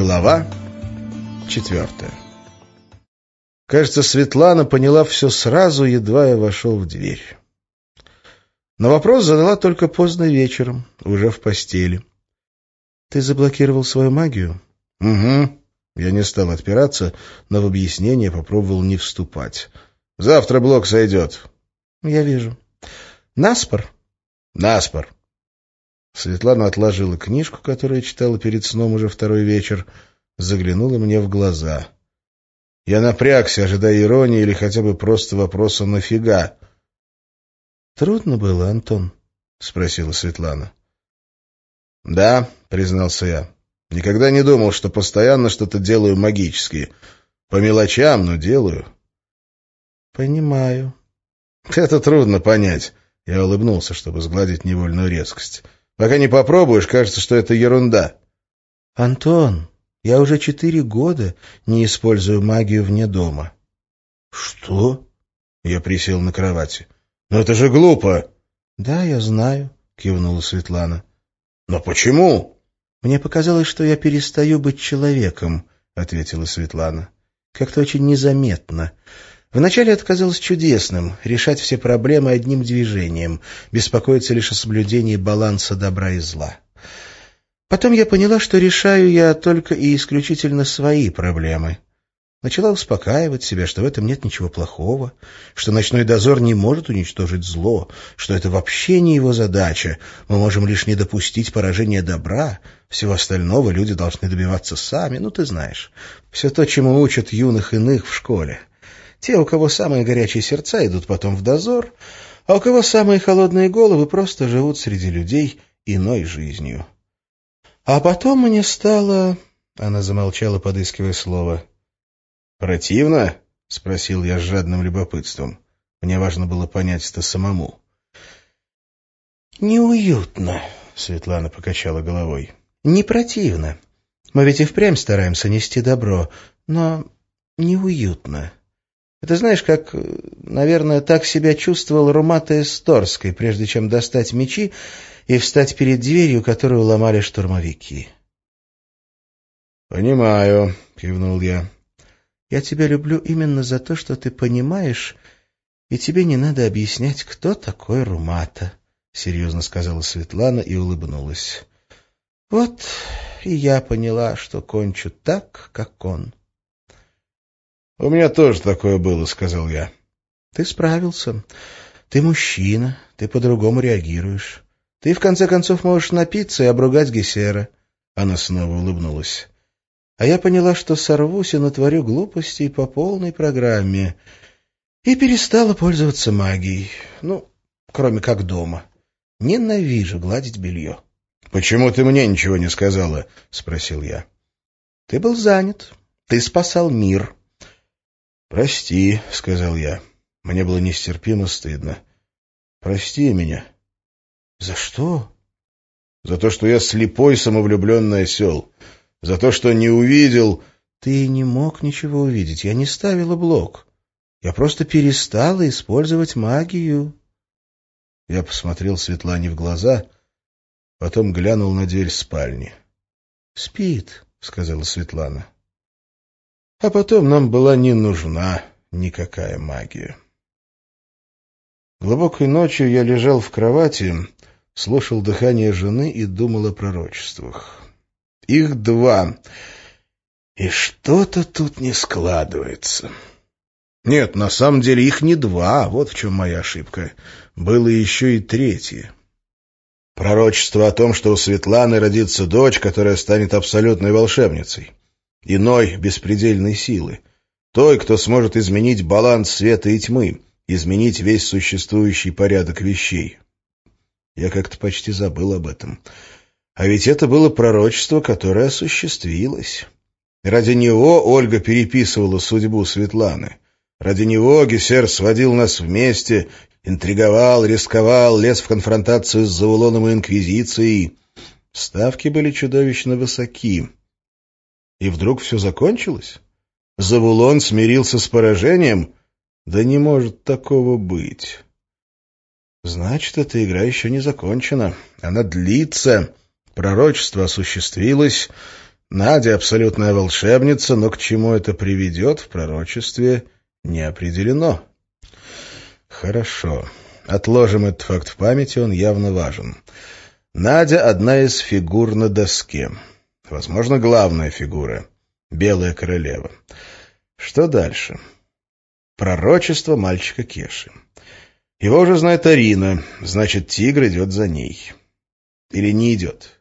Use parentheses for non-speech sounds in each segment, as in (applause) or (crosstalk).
Глава четвертая Кажется, Светлана поняла все сразу, едва я вошел в дверь. Но вопрос задала только поздно вечером, уже в постели. — Ты заблокировал свою магию? — Угу. Я не стал отпираться, но в объяснение попробовал не вступать. — Завтра блок сойдет. — Я вижу. — Наспор? — Наспор. Светлана отложила книжку, которую читала перед сном уже второй вечер, заглянула мне в глаза. Я напрягся, ожидая иронии или хотя бы просто вопроса «нафига?». «Трудно было, Антон?» — спросила Светлана. «Да», — признался я. «Никогда не думал, что постоянно что-то делаю магически. По мелочам, но делаю». «Понимаю». «Это трудно понять». Я улыбнулся, чтобы сгладить невольную резкость. Пока не попробуешь, кажется, что это ерунда. — Антон, я уже четыре года не использую магию вне дома. — Что? — я присел на кровати. — Но это же глупо. — Да, я знаю, — кивнула Светлана. — Но почему? — Мне показалось, что я перестаю быть человеком, — ответила Светлана. — Как-то очень незаметно. Вначале это казалось чудесным — решать все проблемы одним движением, беспокоиться лишь о соблюдении баланса добра и зла. Потом я поняла, что решаю я только и исключительно свои проблемы. Начала успокаивать себя, что в этом нет ничего плохого, что ночной дозор не может уничтожить зло, что это вообще не его задача, мы можем лишь не допустить поражения добра, всего остального люди должны добиваться сами, ну ты знаешь, все то, чему учат юных иных в школе. Те, у кого самые горячие сердца, идут потом в дозор, а у кого самые холодные головы, просто живут среди людей иной жизнью. А потом мне стало... Она замолчала, подыскивая слово. «Противно?» — спросил я с жадным любопытством. Мне важно было понять это самому. «Неуютно», — Светлана покачала головой. «Не противно. Мы ведь и впрямь стараемся нести добро, но неуютно». Это знаешь, как, наверное, так себя чувствовал Румата Эсторской, прежде чем достать мечи и встать перед дверью, которую ломали штурмовики. «Понимаю», — кивнул я. «Я тебя люблю именно за то, что ты понимаешь, и тебе не надо объяснять, кто такой Румата», — серьезно сказала Светлана и улыбнулась. «Вот и я поняла, что кончу так, как он». «У меня тоже такое было», — сказал я. «Ты справился. Ты мужчина, ты по-другому реагируешь. Ты, в конце концов, можешь напиться и обругать Гессера». Она снова улыбнулась. А я поняла, что сорвусь и натворю глупостей по полной программе. И перестала пользоваться магией. Ну, кроме как дома. Ненавижу гладить белье. — Почему ты мне ничего не сказала? — спросил я. — Ты был занят. Ты спасал мир. «Прости», — сказал я. Мне было нестерпимо стыдно. «Прости меня». «За что?» «За то, что я слепой самовлюбленный осел. За то, что не увидел...» «Ты не мог ничего увидеть. Я не ставила блок. Я просто перестала использовать магию». Я посмотрел Светлане в глаза, потом глянул на дверь спальни. «Спит», — сказала Светлана. А потом нам была не нужна никакая магия. Глубокой ночью я лежал в кровати, слушал дыхание жены и думал о пророчествах. Их два, и что-то тут не складывается. Нет, на самом деле их не два, вот в чем моя ошибка. Было еще и третье. Пророчество о том, что у Светланы родится дочь, которая станет абсолютной волшебницей иной беспредельной силы, той, кто сможет изменить баланс света и тьмы, изменить весь существующий порядок вещей. Я как-то почти забыл об этом. А ведь это было пророчество, которое осуществилось. Ради него Ольга переписывала судьбу Светланы. Ради него Гессер сводил нас вместе, интриговал, рисковал, лез в конфронтацию с Завулоном и Инквизицией. Ставки были чудовищно высоки. И вдруг все закончилось? Завулон смирился с поражением? Да не может такого быть. Значит, эта игра еще не закончена. Она длится. Пророчество осуществилось. Надя абсолютная волшебница, но к чему это приведет в пророчестве не определено. Хорошо. Отложим этот факт в памяти, он явно важен. Надя — одна из фигур на доске. Возможно, главная фигура. Белая королева. Что дальше? Пророчество мальчика Кеши. Его уже знает Арина, значит, тигр идет за ней. Или не идет.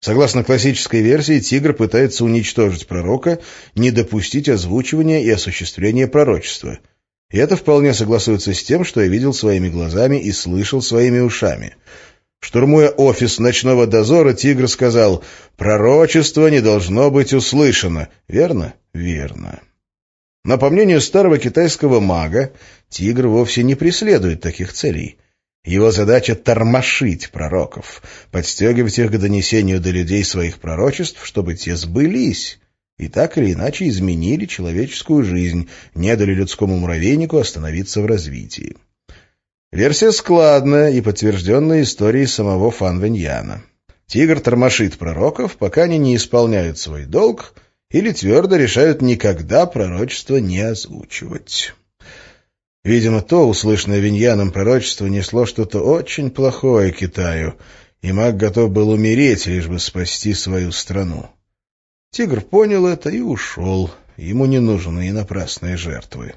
Согласно классической версии, тигр пытается уничтожить пророка, не допустить озвучивания и осуществления пророчества. И это вполне согласуется с тем, что я видел своими глазами и слышал своими ушами. Штурмуя офис ночного дозора, тигр сказал «Пророчество не должно быть услышано». Верно? Верно. Но по мнению старого китайского мага, тигр вовсе не преследует таких целей. Его задача — тормошить пророков, подстегивать их к донесению до людей своих пророчеств, чтобы те сбылись, и так или иначе изменили человеческую жизнь, не дали людскому муравейнику остановиться в развитии. Версия складная и подтвержденная историей самого Фан Веньяна. Тигр тормошит пророков, пока они не исполняют свой долг или твердо решают никогда пророчество не озвучивать. Видимо, то, услышанное Виньяном пророчество, несло что-то очень плохое Китаю, и маг готов был умереть, лишь бы спасти свою страну. Тигр понял это и ушел. Ему не нужны напрасные жертвы.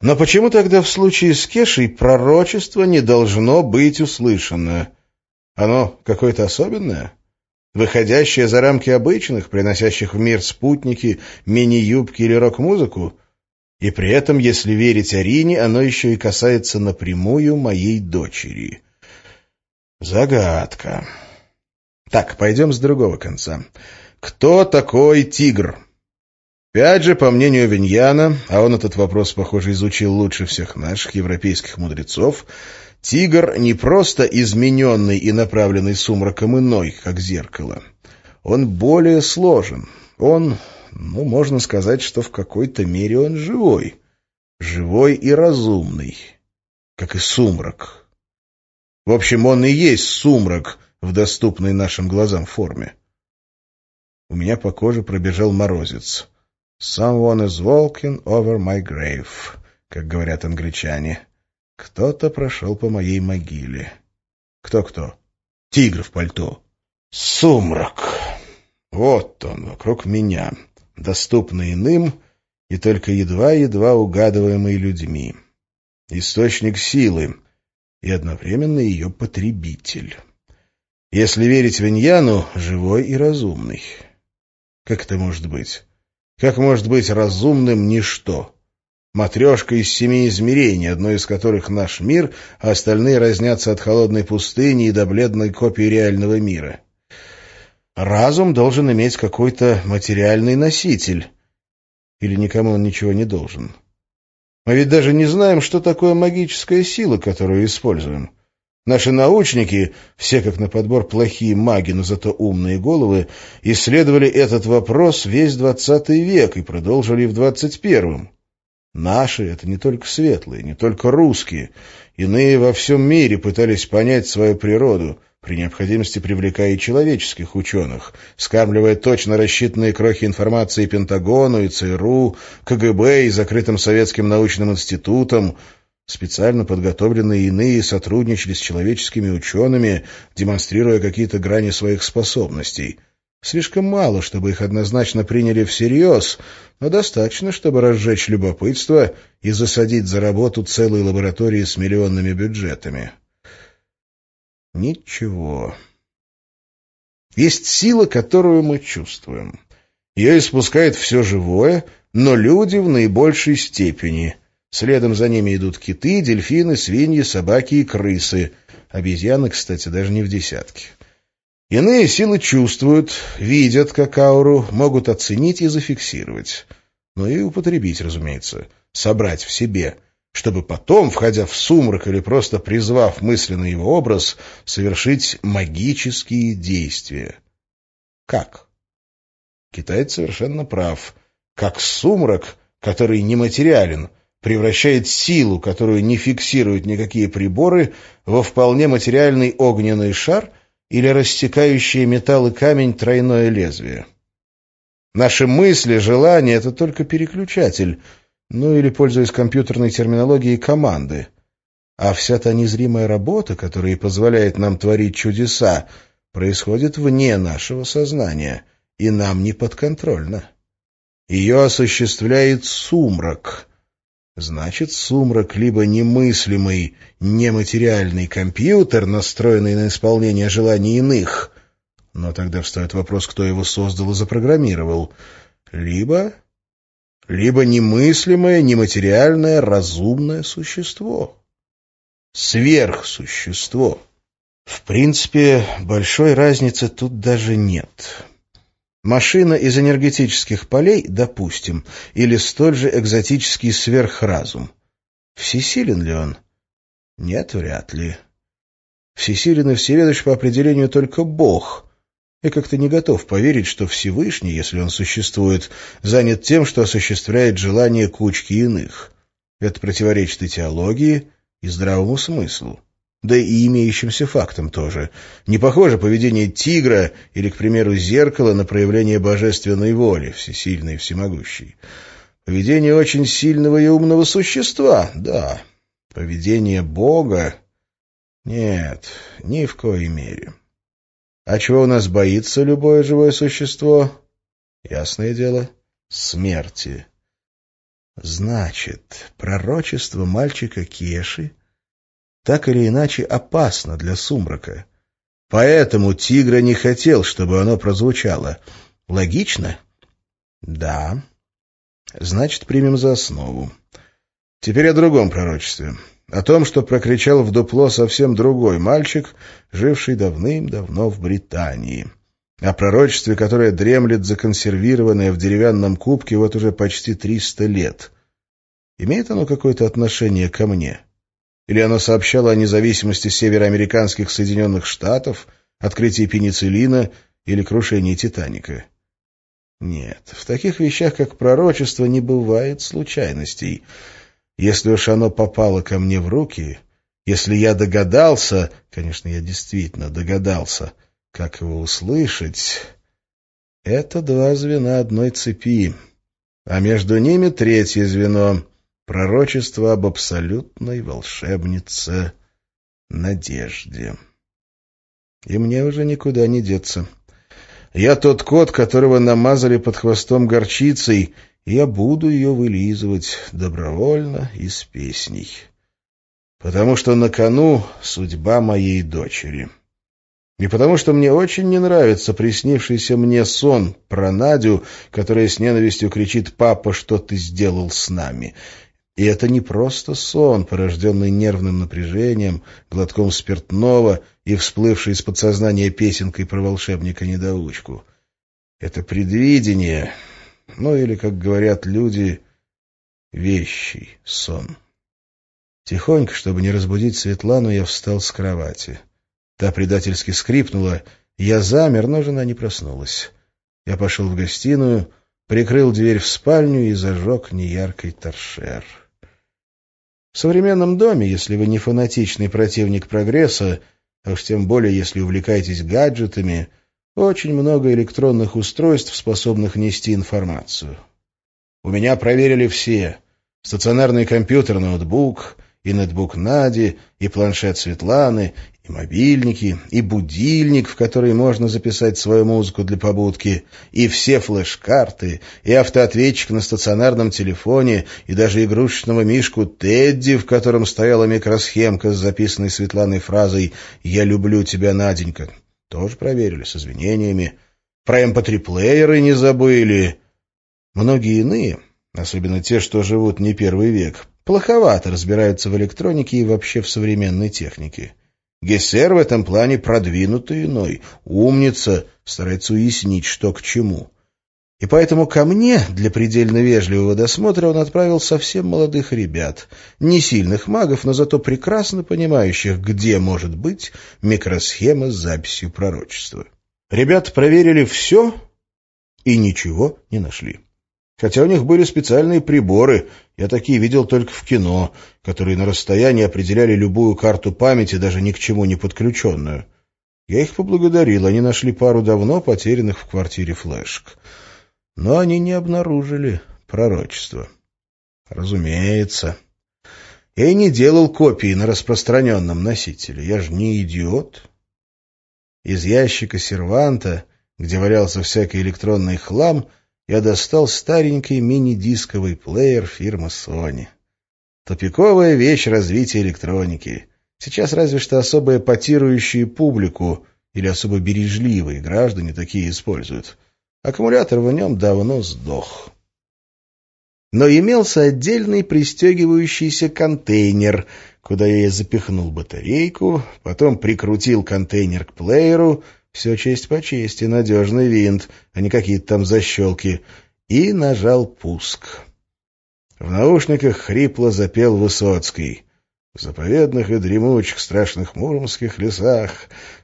Но почему тогда в случае с Кешей пророчество не должно быть услышано? Оно какое-то особенное? Выходящее за рамки обычных, приносящих в мир спутники, мини-юбки или рок-музыку — и при этом, если верить Арине, оно еще и касается напрямую моей дочери. Загадка. Так, пойдем с другого конца. Кто такой тигр? Опять же, по мнению Виньяна, а он этот вопрос, похоже, изучил лучше всех наших европейских мудрецов, тигр не просто измененный и направленный сумраком иной, как зеркало. Он более сложен. Он ну, можно сказать, что в какой-то мере он живой. Живой и разумный, как и сумрак. В общем, он и есть сумрак в доступной нашим глазам форме. У меня по коже пробежал морозец. «Someone is walking over my grave», как говорят англичане. Кто-то прошел по моей могиле. Кто-кто? Тигр в пальто. Сумрак. Вот он, вокруг меня доступный иным и только едва-едва угадываемый людьми. Источник силы и одновременно ее потребитель. Если верить Виньяну, живой и разумный. Как это может быть? Как может быть разумным ничто? Матрешка из семи измерений, одно из которых наш мир, а остальные разнятся от холодной пустыни и до бледной копии реального мира. Разум должен иметь какой-то материальный носитель. Или никому он ничего не должен. Мы ведь даже не знаем, что такое магическая сила, которую используем. Наши научники, все как на подбор плохие маги, но зато умные головы, исследовали этот вопрос весь двадцатый век и продолжили в двадцать первом. Наши — это не только светлые, не только русские. Иные во всем мире пытались понять свою природу — при необходимости привлекая и человеческих ученых, скармливая точно рассчитанные крохи информации Пентагону и ЦРУ, КГБ и закрытым советским научным институтам, специально подготовленные иные сотрудничали с человеческими учеными, демонстрируя какие-то грани своих способностей. Слишком мало, чтобы их однозначно приняли всерьез, но достаточно, чтобы разжечь любопытство и засадить за работу целые лаборатории с миллионными бюджетами. Ничего. Есть сила, которую мы чувствуем. Ее испускает все живое, но люди в наибольшей степени. Следом за ними идут киты, дельфины, свиньи, собаки и крысы. Обезьяны, кстати, даже не в десятке. Иные силы чувствуют, видят как ауру, могут оценить и зафиксировать. Ну и употребить, разумеется, собрать в себе – чтобы потом, входя в сумрак или просто призвав мысленно его образ, совершить магические действия. Как? Китаец совершенно прав. Как сумрак, который нематериален, превращает силу, которую не фиксируют никакие приборы, во вполне материальный огненный шар или рассекающее металл и камень тройное лезвие. Наши мысли, желания — это только переключатель, ну или, пользуясь компьютерной терминологией, команды. А вся та незримая работа, которая позволяет нам творить чудеса, происходит вне нашего сознания и нам не подконтрольна. Ее осуществляет сумрак. Значит, сумрак либо немыслимый, нематериальный компьютер, настроенный на исполнение желаний иных, но тогда встает вопрос, кто его создал и запрограммировал, либо... либо немыслимое, нематериальное, разумное существо сверхсущество. В принципе, большой разницы тут даже нет. Машина из энергетических полей, допустим, или столь же экзотический сверхразум. Всесилен ли он? Нет, вряд ли. Всесилен и всеведущ по определению только Бог. Я как-то не готов поверить, что Всевышний, если он существует, занят тем, что осуществляет желания кучки иных. Это противоречит и теологии, и здравому смыслу. Да и имеющимся фактам тоже. Не похоже поведение тигра или, к примеру, зеркала на проявление божественной воли, всесильной и всемогущей. Поведение очень сильного и умного существа, да. Поведение Бога? Нет, ни в коей мере. А чего у нас боится любое живое существо? Ясное дело, смерти. Значит, пророчество мальчика Кеши так или иначе опасно для сумрака. Поэтому Тигра не хотел, чтобы оно прозвучало. Логично? Да. Значит, примем за основу. Теперь о другом пророчестве. О том, что прокричал в дупло совсем другой мальчик, живший давным-давно в Британии. О пророчестве, которое дремлет законсервированное в деревянном кубке вот уже почти триста лет. Имеет оно какое-то отношение ко мне? Или оно сообщало о независимости североамериканских Соединенных Штатов, открытии пенициллина или крушении Титаника? Нет, в таких вещах, как пророчество, не бывает случайностей. Если уж оно попало ко мне в руки, если я догадался, конечно, я действительно догадался — как его услышать? Это два звена одной цепи, а между ними третье звено — пророчество об абсолютной волшебнице Надежде. И мне уже никуда не деться. Я тот кот, которого намазали под хвостом горчицей, и я буду ее вылизывать добровольно и с песней. Потому что на кону судьба моей дочери. И потому что мне очень не нравится приснившийся мне сон про Надю, которая с ненавистью кричит «Папа, что ты сделал с нами?» И это не просто сон, порожденный нервным напряжением, глотком спиртного и всплывший из подсознания песенкой про волшебника-недоучку. Это предвидение, ну или, как говорят люди, вещий сон. Тихонько, чтобы не разбудить Светлану, я встал с кровати. Та предательски скрипнула. Я замер, но жена не проснулась. Я пошел в гостиную, прикрыл дверь в спальню и зажег неяркий торшер. В современном доме, если вы не фанатичный противник прогресса, а уж тем более, если увлекаетесь гаджетами, очень много электронных устройств, способных нести информацию. У меня проверили все. Стационарный компьютер, ноутбук, и ноутбук Нади, и планшет Светланы, и мобильники, и будильник, в который можно записать свою музыку для побудки, и все флеш-карты, и автоответчик на стационарном телефоне, и даже игрушечного мишку Тедди, в котором стояла микросхемка с записанной Светланой фразой «Я люблю тебя, Наденька». Тоже проверили, с извинениями. Про mp3-плееры эм не забыли. Многие иные, особенно те, что живут не первый век, плоховато разбираются в электронике и вообще в современной технике. Гессер в этом плане продвинутый иной, умница, старается уяснить, что к чему. И поэтому ко мне для предельно вежливого досмотра он отправил совсем молодых ребят, не сильных магов, но зато прекрасно понимающих, где может быть микросхема с записью пророчества. Ребята проверили все и ничего не нашли. Хотя у них были специальные приборы, я такие видел только в кино, которые на расстоянии определяли любую карту памяти, даже ни к чему не подключенную. Я их поблагодарил, они нашли пару давно потерянных в квартире флешек. Но они не обнаружили пророчество. Разумеется. Я и не делал копии на распространенном носителе. Я же не идиот. Из ящика серванта, где валялся всякий электронный хлам, я достал старенький мини-дисковый плеер фирмы Sony. Тупиковая вещь развития электроники. Сейчас разве что особо эпатирующие публику или особо бережливые граждане такие используют. Аккумулятор в нем давно сдох. Но имелся отдельный пристегивающийся контейнер, куда я запихнул батарейку, потом прикрутил контейнер к плееру, все честь по чести, надежный винт, а не какие-то там защелки, и нажал пуск. В наушниках хрипло запел Высоцкий. В заповедных и дремучих страшных муромских лесах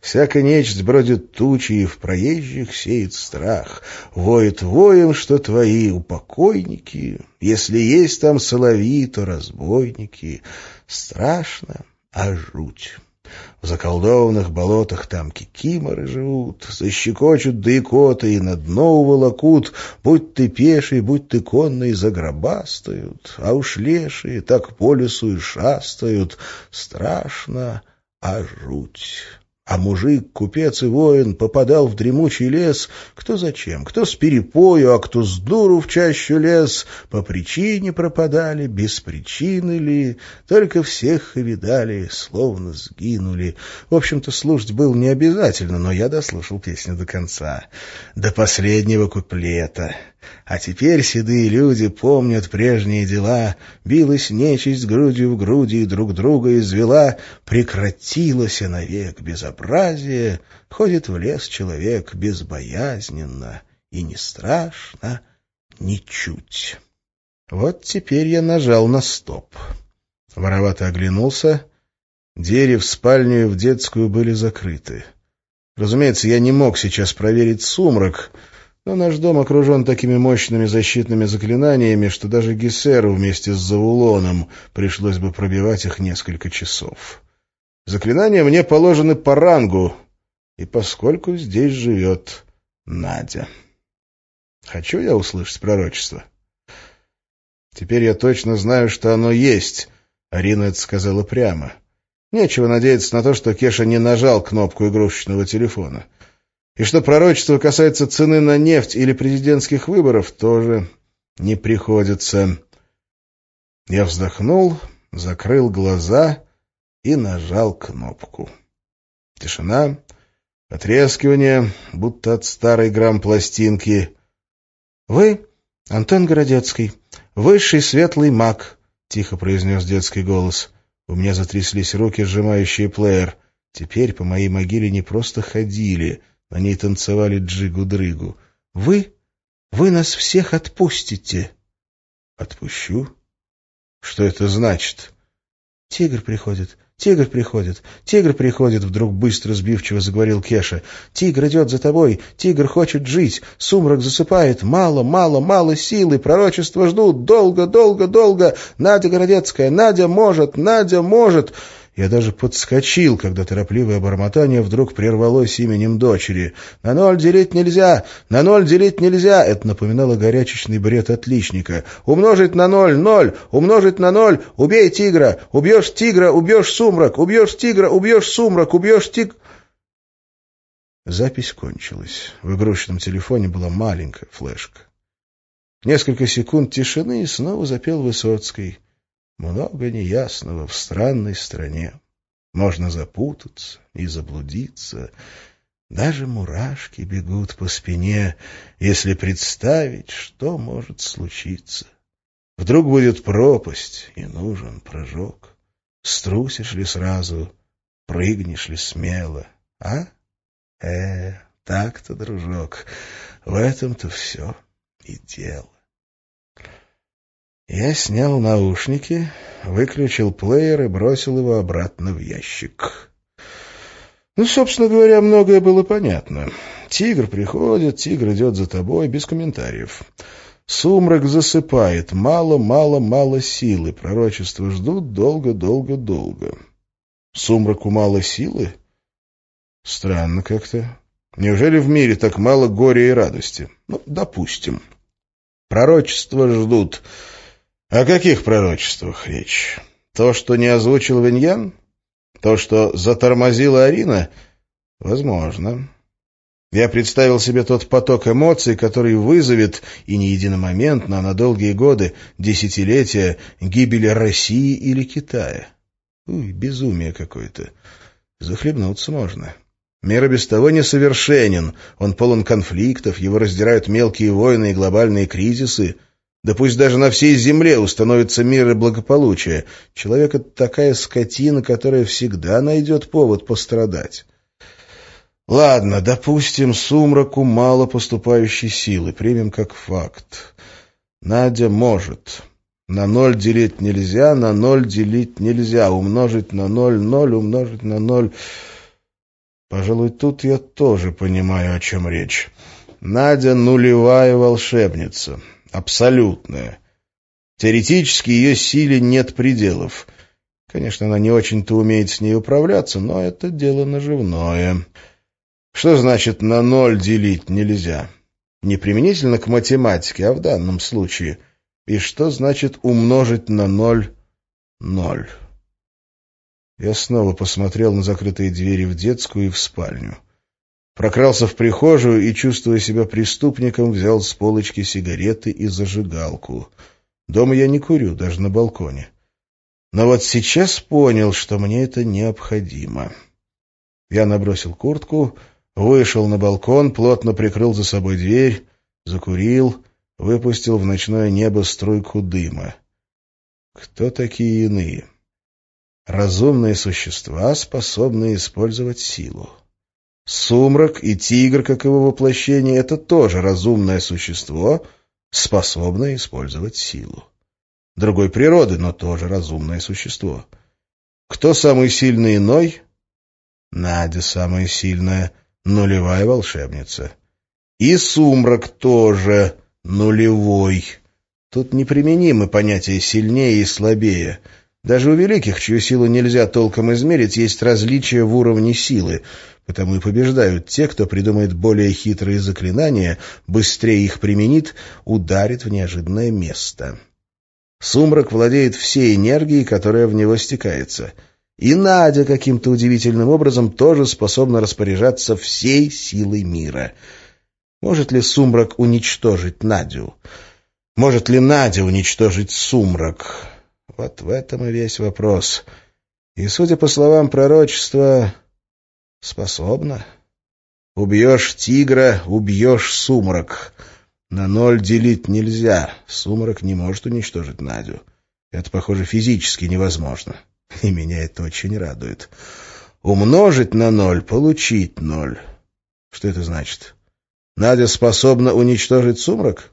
Всяка нечисть бродит тучи и в проезжих сеет страх. Воет воем, что твои упокойники, Если есть там соловьи, то разбойники. Страшно, а жуть. В заколдованных болотах там кикиморы живут, Защекочут да икоты и на дно уволокут, Будь ты пеший, будь ты конный, загробастают, А уж лешие так по лесу и шастают. Страшно, а жуть. А мужик, купец и воин попадал в дремучий лес, кто зачем, кто с перепою, а кто с дуру в чащу лес, по причине пропадали, без причины ли, только всех и видали, словно сгинули. В общем-то, слушать было не обязательно, но я дослушал песню до конца, до последнего куплета. А теперь седые люди помнят прежние дела, билась нечисть грудью в груди и друг друга извела, прекратилось навек безобразие, ходит в лес человек безбоязненно, и не страшно ничуть. Вот теперь я нажал на стоп. Воровато оглянулся. Двери в спальню и в детскую были закрыты. Разумеется, я не мог сейчас проверить сумрак — но наш дом окружен такими мощными защитными заклинаниями, что даже Гессеру вместе с Завулоном пришлось бы пробивать их несколько часов. Заклинания мне положены по рангу, и поскольку здесь живет Надя. Хочу я услышать пророчество? Теперь я точно знаю, что оно есть, Арина это сказала прямо. Нечего надеяться на то, что Кеша не нажал кнопку игрушечного телефона. И что пророчество касается цены на нефть или президентских выборов, тоже не приходится. Я вздохнул, закрыл глаза и нажал кнопку. Тишина, отрескивание, будто от старой грамм-пластинки. — Вы, Антон Городецкий, высший светлый маг, — тихо произнес детский голос. У меня затряслись руки, сжимающие плеер. Теперь по моей могиле не просто ходили — на ней танцевали джигу-дрыгу. — Вы? Вы нас всех отпустите? — Отпущу? Что это значит? — Тигр приходит, тигр приходит, тигр приходит, вдруг быстро сбивчиво заговорил Кеша. Тигр идет за тобой, тигр хочет жить, сумрак засыпает, мало, мало, мало силы, пророчества ждут, долго, долго, долго. Надя Городецкая, Надя может, Надя может. Я даже подскочил, когда торопливое бормотание вдруг прервалось именем дочери. «На ноль делить нельзя! На ноль делить нельзя!» Это напоминало горячечный бред отличника. «Умножить на ноль — ноль! Умножить на ноль — убей тигра! Убьешь тигра — убьешь сумрак! Убьешь тигра — убьешь сумрак! Убьешь тиг...» Запись кончилась. В игрушечном телефоне была маленькая флешка. Несколько секунд тишины, и снова запел Высоцкий. Много неясного в странной стране. Можно запутаться и заблудиться. Даже мурашки бегут по спине, если представить, что может случиться. Вдруг будет пропасть, и нужен прыжок. Струсишь ли сразу, прыгнешь ли смело, а? Э, так-то, дружок, в этом-то все и дело. Я снял наушники, выключил плеер и бросил его обратно в ящик. Ну, собственно говоря, многое было понятно. Тигр приходит, тигр идет за тобой, без комментариев. Сумрак засыпает, мало-мало-мало силы, пророчества ждут долго-долго-долго. Сумраку мало силы? Странно как-то. Неужели в мире так мало горя и радости? Ну, допустим. Пророчества ждут. О каких пророчествах речь? То, что не озвучил Виньян? То, что затормозила Арина? Возможно. Я представил себе тот поток эмоций, который вызовет, и не единомоментно, а на долгие годы, десятилетия, гибели России или Китая. Уй, безумие какое-то. Захлебнуться можно. Мир без того несовершенен, он полон конфликтов, его раздирают мелкие войны и глобальные кризисы. Да пусть даже на всей земле установится мир и благополучие. Человек — это такая скотина, которая всегда найдет повод пострадать. Ладно, допустим, сумраку мало поступающей силы, примем как факт. Надя может. На ноль делить нельзя, на ноль делить нельзя. Умножить на ноль — ноль, умножить на ноль... Пожалуй, тут я тоже понимаю, о чем речь. Надя нулевая волшебница. Абсолютная. Теоретически ее силе нет пределов. Конечно, она не очень-то умеет с ней управляться, но это дело наживное. Что значит «на ноль делить нельзя»? Не применительно к математике, а в данном случае. И что значит умножить на ноль ноль? Я снова посмотрел на закрытые двери в детскую и в спальню. Прокрался в прихожую и, чувствуя себя преступником, взял с полочки сигареты и зажигалку. Дома я не курю, даже на балконе. Но вот сейчас понял, что мне это необходимо. Я набросил куртку Вышел на балкон, плотно прикрыл за собой дверь, закурил, выпустил в ночное небо струйку дыма. Кто такие иные? Разумные существа, способные использовать силу. Сумрак и тигр, как его воплощение, это тоже разумное существо, способное использовать силу. Другой природы, но тоже разумное существо. Кто самый сильный иной? Надя самая сильная — нулевая волшебница. И сумрак тоже нулевой. Тут неприменимы понятия «сильнее» и «слабее». Даже у великих, чью силу нельзя толком измерить, есть различия в уровне силы, потому и побеждают те, кто придумает более хитрые заклинания, быстрее их применит, ударит в неожиданное место. Сумрак владеет всей энергией, которая в него стекается — и Надя каким-то удивительным образом тоже способна распоряжаться всей силой мира. Может ли сумрак уничтожить Надю? Может ли Надя уничтожить сумрак? Вот в этом и весь вопрос. И, судя по словам пророчества, способна. Убьешь тигра — убьешь сумрак. На ноль делить нельзя. Сумрак не может уничтожить Надю. Это, похоже, физически невозможно. И меня это очень радует. Умножить на ноль, получить ноль. Что это значит? Надя способна уничтожить сумрак?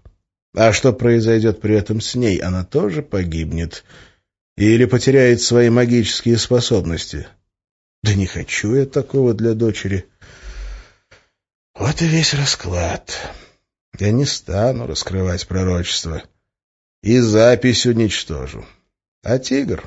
А что произойдет при этом с ней? Она тоже погибнет? Или потеряет свои магические способности? Да не хочу я такого для дочери. Вот и весь расклад. Я не стану раскрывать пророчество. И запись уничтожу. А тигр?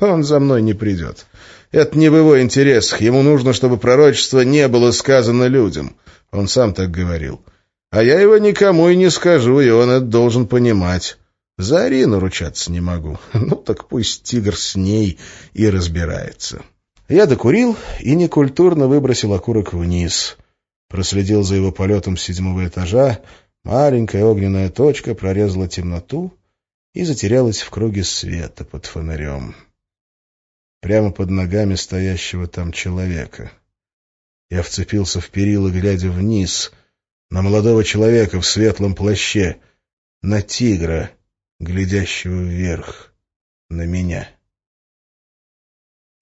Он за мной не придет. Это не в его интересах. Ему нужно, чтобы пророчество не было сказано людям. Он сам так говорил. А я его никому и не скажу, и он это должен понимать. За Арину ручаться не могу. (laughs) Ну так пусть тигр с ней и разбирается. Я докурил и некультурно выбросил окурок вниз. Проследил за его полетом с седьмого этажа. Маленькая огненная точка прорезала темноту и затерялась в круге света под фонарем прямо под ногами стоящего там человека. Я вцепился в перила, глядя вниз, на молодого человека в светлом плаще, на тигра, глядящего вверх, на меня.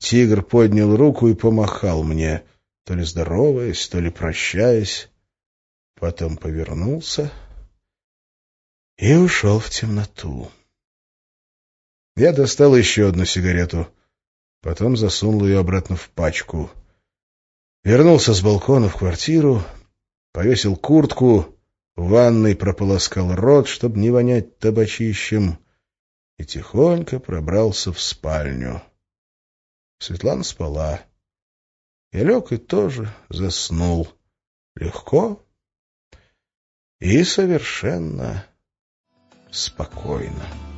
Тигр поднял руку и помахал мне, то ли здороваясь, то ли прощаясь, потом повернулся и ушел в темноту. Я достал еще одну сигарету — Потом засунул ее обратно в пачку. Вернулся с балкона в квартиру, повесил куртку, в ванной прополоскал рот, чтобы не вонять табачищем, и тихонько пробрался в спальню. Светлана спала. Я лег и тоже заснул. Легко и совершенно спокойно.